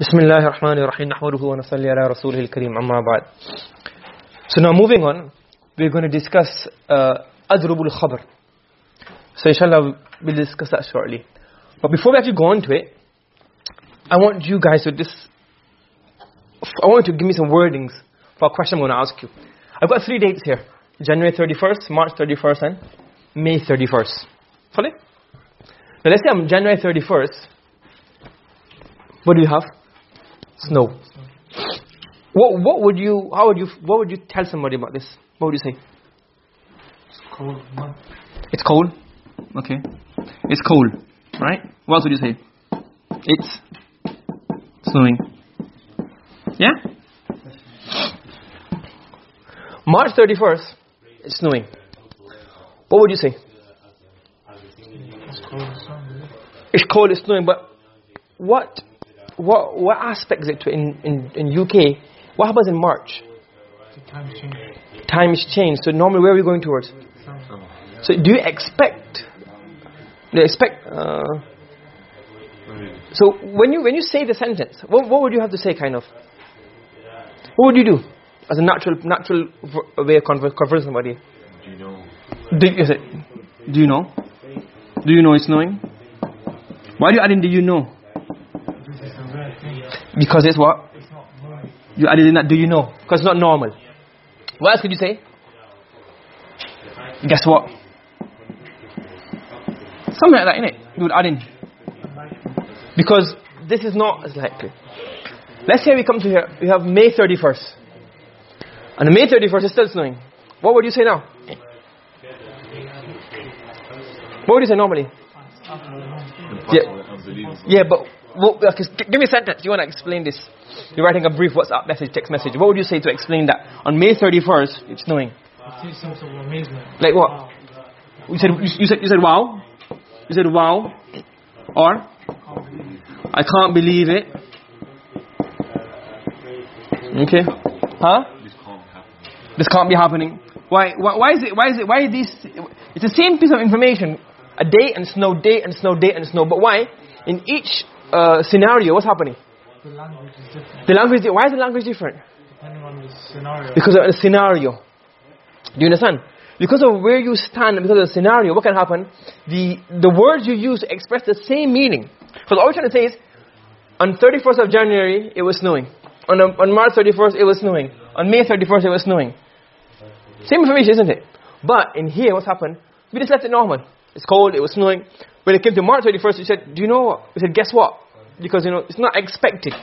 بسم الله الرحمن الرحيم نحمده ونصلي على رسوله الكريم أما بعد So now moving on we're going to discuss uh, أضرب الخبر So inshallah we'll discuss that shortly But before we actually go on to it I want you guys to just I want you to give me some wordings for a question I'm going to ask you I've got three dates here January 31st, March 31st and May 31st Follow? Now let's say I'm January 31st what do you have? Snow. What what would you how would you what would you tell somebody about this? What would you say? It's cold. It's cold. Okay. It's cold, right? What else would you say? It's snowing. Yeah? March 31st, it's snowing. What would you say? It's cold sun. It's cold, it's snowing, but what what what aspect is it to in in in UK? What happens in March? The time change. Time is changed. So normally where are we going towards? Sun. So do you expect do you expect uh, so when you when you say the sentence what what would you have to say kind of what would you do as a natural natural way of conver- conversing somebody Do you know? do you, is it, do you know do you know it's snowing why do you add in do you know This is a rare thing. Because it's what? It's not normal. you added in that do you know? Because it's not normal. What else could you say? Guess what? Something like that innit? You would add in. Because this is not as likely let's say we come to here we have May 31st and May 31st is still snowing. What would you say now? What would you say normally? Impossible, unbelievable. yeah but what, okay, give me a sentence. You want to explain this? You're writing a brief WhatsApp message text message. What would you say to explain that? On May 31st it's snowing. It is some sort of amazement. Like what? Wow. you said you, you said you said wow. You said wow. Or? Can't believe it. I can't believe it. Okay. Huh? This can't happen. this can't be happening. Why why, why is it why is it why is this it's the same piece of information. A day and snow day and snow day and snow. But why? In each uh, scenario what's happening? The language is different. The language why is the language different? Depending on the scenario. because of the scenario. Do you understand? Because of where you stand because of the scenario what can happen? The the words you use express the same meaning. Because all we're trying to say is on 31st of January it was snowing. On, on March 31st it was snowing. On May 31st it was snowing. Same information isn't it? But in here what's happened? We just left it normal it's cold it was snowing. When it came to March 31st he said do you know what? We said guess what? Because you know it's not expected.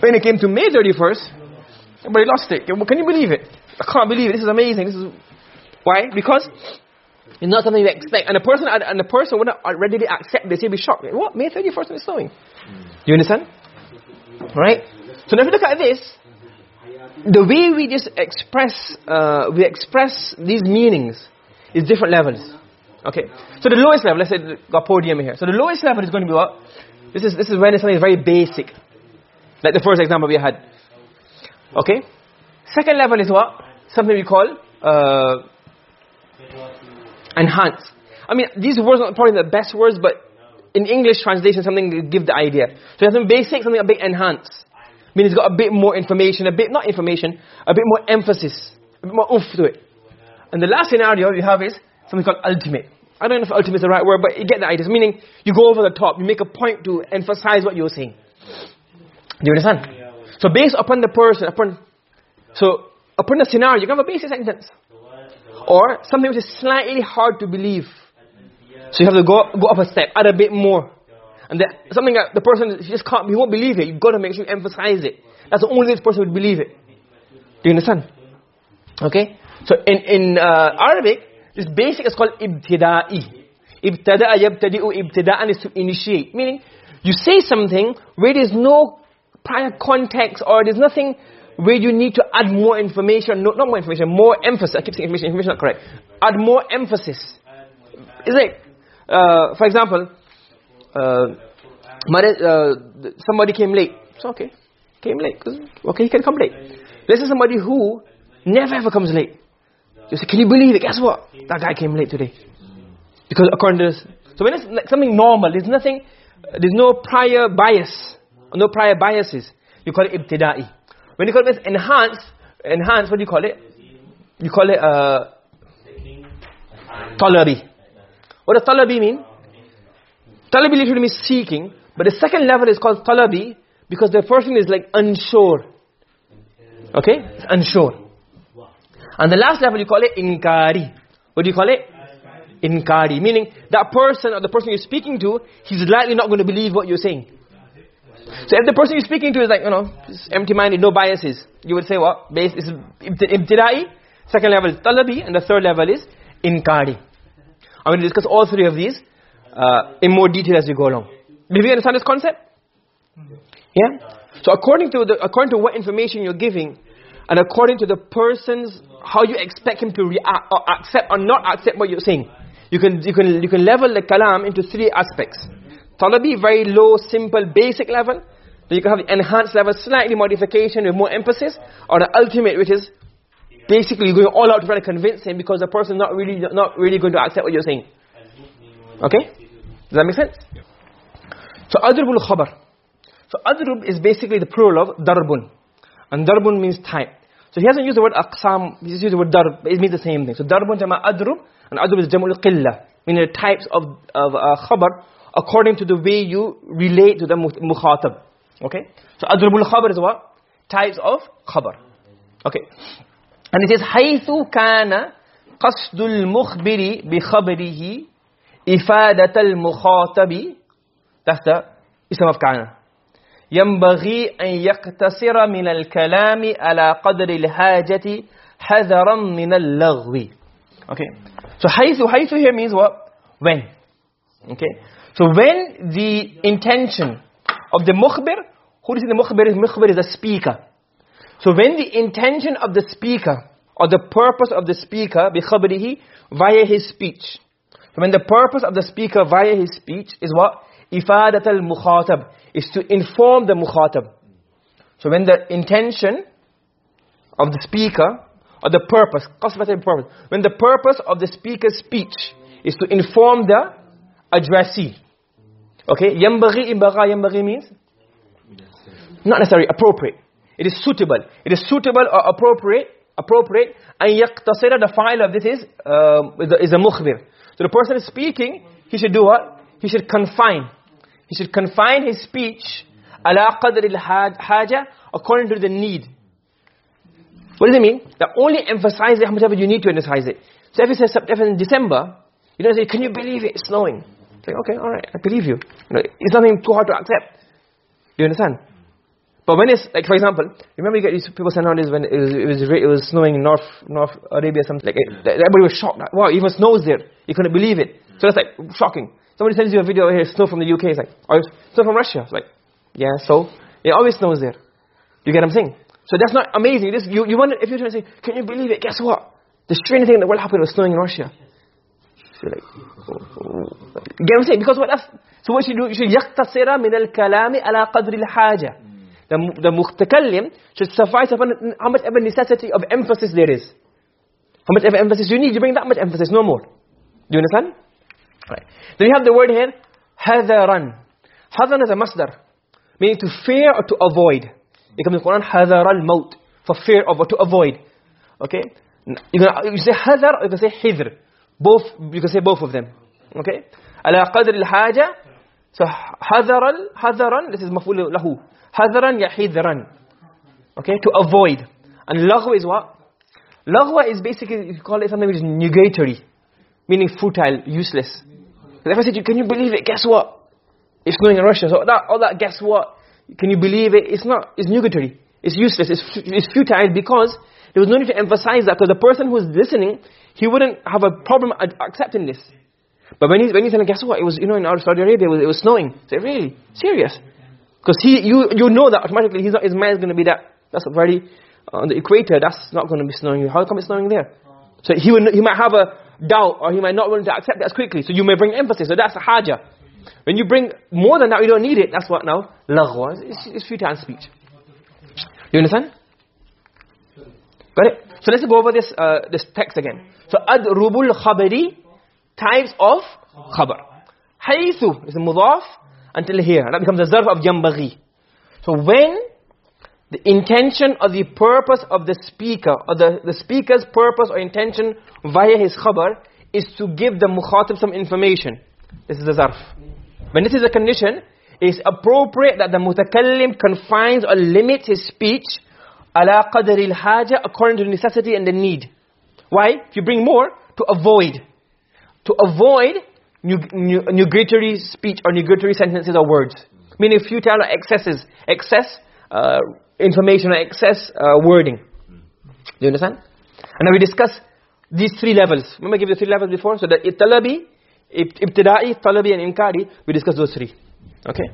When it came to May 31st everybody lost it. Can you believe it? I can't believe it. This is amazing. This is why? Because it's not something you expect. And the person and the person would not readily accept this. He'd be shocked. What? May 31st and it's snowing. You understand? Right? So now if you look at this the way we just express uh, we express these meanings is different levels okay. So the lowest level let's say got podium here. So the lowest level is going to be what? This is this is when it's something very basic. Like the first example we had. Okay? Second level is what? Something we call uh, enhance. I mean these words are probably the best words but in English translation something to give the idea. So something basic something a bit enhanced. I mean it's got a bit more information a bit not information a bit more emphasis a bit more oomph to it. And the last scenario you have is something called ultimate I don't know if ultimate is the right word but you get the idea meaning you go over the top you make a point to emphasize what you're saying. Do you understand? So based upon the person upon so upon the scenario you can have a basic sentence. Or something which is slightly hard to believe. So you have to go go up a step add a bit more. And that something that the person just can't he won't believe it. You've got to make sure you emphasize it. That's the only way this person would believe it. Do you understand? Okay? So in in uh, Arabic this basic is called ibtida'i. Ibtada'a yabtadi'u ibtida'an is to initiate. Meaning you say something where there's no prior context or there's nothing where you need to add more information no, not more information more emphasis. I keep saying information information not correct. Add more emphasis. Is it? Uh, for example uh, uh, somebody came late. It's okay. Came late. okay he can come late. Say somebody who never ever comes late you say can you believe it guess what that guy came late today because according to this so when it's like something normal there's nothing there's no prior bias no prior biases. You call it ibtida'i. When you call it enhanced, enhanced, what do you call it? You call it uh, talabi. What does talabi mean? Talabi literally means seeking, but the second level is called talabi because the person is like unsure. Okay? It's unsure. And the last level you call it inkari. What do you call it? Inkari. Meaning that person or the person you're speaking to, he's likely not going to believe what you're saying. So if the person you're speaking to is like, you know, empty-minded, no biases, you would say what? Base is ibtida'i, second level is talabi, and the third level is inkari. I'm going to discuss all three of these uh, in more detail as we go along. Do you understand this concept? Yeah? So according to, the, according to what information you're giving, and according to the person's, how you expect him to react, or accept or not accept what you're saying. You can, you can, you can level the kalam into three aspects. Talabi, very low, simple, basic level. Then you can have the enhanced level, slightly modification with more emphasis. Or the ultimate, which is basically going all out to try to convince him because the person not really, not really going to accept what you're saying. Okay? Does that make sense? So, adrubul khabar. So, adrub is basically the plural of darbun. And darbun means type. So he hasn't used the word aqsam, he's used the word darb. It means the same thing. So darbun jama adrub, and adrub is jamul qilla, meaning the types of, of uh, khabar according to the way you relate to the mukhatab. Okay? So adrubul khabar is what? Types of khabar. Okay. And it is حَيْثُ كَانَ قَصْدُ الْمُخْبِرِ بِخَبْرِهِ إِفَادَةَ الْمُخَاطَبِ That's the ism of Kana. ينبغي أن يقتصر من الكلام على قدر الحاجة حذرا من اللغو okay so حيث حيث here means what when okay so when the intention of the mukhbir who is the mukhbir is mukhbir is a speaker so when the intention of the speaker or the purpose of the speaker بخبره via his speech so when the purpose of the speaker via his speech is what ifadat al-mukhatab is to inform the mukhatab. So when the intention of the speaker or the purpose, qasbat purpose when the purpose of the speaker's speech is to inform the addressee. Okay? Yambaghi ibagha yambaghi means? Not necessarily, appropriate. It is suitable. It is suitable or appropriate appropriate and yaqtasira the fa'il of this is uh, is a mukhbir so the person is speaking he should do what he should confine he should confine his speech ala qadr al-haja according to the need. What does it mean? That only emphasize it how much ever you need to emphasize it. So if it says if in December, you don't say, can you believe it? It's snowing. It's like, okay, all right, I believe you. you it's nothing too hard to accept. Do you understand? But when it's, like for example, remember you get these people out this when it was, it was, it was snowing in North, North Arabia, something like it, everybody was shocked. Wow, even snows there. You couldn't believe it. So that's like shocking. Somebody sends you a video here, snow from the UK. It's like, oh, snow from Russia. It's like, yeah, so? It always snows there. You get what I'm saying? So that's not amazing. This, you, you wonder, if you're trying to say, can you believe it? Guess what? The strangest thing in the world happened was snowing in Russia. So like, oh, oh. You get what I'm saying? Because what that's, so what you do, you should يقتصر من الكلام على قدر الحاجة. The, the متكلم should suffice upon how much ever necessity of emphasis there is. How much ever emphasis you need, you bring that much emphasis, no more. Do you understand? Right. Then you have the word here, hadaran. Hadaran is a masdar, meaning to fear or to avoid. It comes in Quran, hadar al-maut, for fear of or to avoid. Okay? You can you say hadar or you can say hidr. Both, you can say both of them. Okay? Qadr al-haja. So hadaran, hadaran, this is maful lahu. Hadaran ya hidran. Okay? To avoid. And laghwa is what? Laghwa is basically, you call it something which is negatory. Meaning futile, useless. If I said, can you believe it? Guess what? It's snowing in Russia. So that, all that, guess what? Can you believe it? It's not, it's nugatory. It's useless. It's, it's futile because there was no need to emphasize that because the person who's listening, he wouldn't have a problem accepting this. But when he's, when he's saying, guess what? It was, you know, in Saudi Arabia, it was, it was snowing. Say, really? Serious? Because he, you, you know that automatically he's not, his mind is going to be that, that's very, uh, on the equator, that's not going to be snowing. How come it's snowing there? So he, would, he might have a, doubt or he might not want to accept that as quickly. So you may bring emphasis. So that's a haja. When you bring more than that, you don't need it. That's what now? Laghwa. It's, it's futile speech. You understand? Got it? So let's go over this, uh, this text again. So adrubul khabari, types of khabar. Haythu is a mudaf until here. That becomes a zarf of yambaghi. So when the intention or the purpose of the speaker or the, the speaker's purpose or intention via his khabar is to give the mukhatab some information. This is the zarf. When this is a condition, it's appropriate that the mutakallim confines or limits his speech ala qadri al-haja according to the necessity and the need. Why? If you bring more, to avoid. To avoid nugatory speech or nugatory sentences or words. Meaning futile excesses, excess uh, information or excess uh, wording. Do you understand? And now we discuss these three levels. Remember I gave you three levels before? So the talabi, ibtida'i, talabi and inkari, we discussed those three. Okay?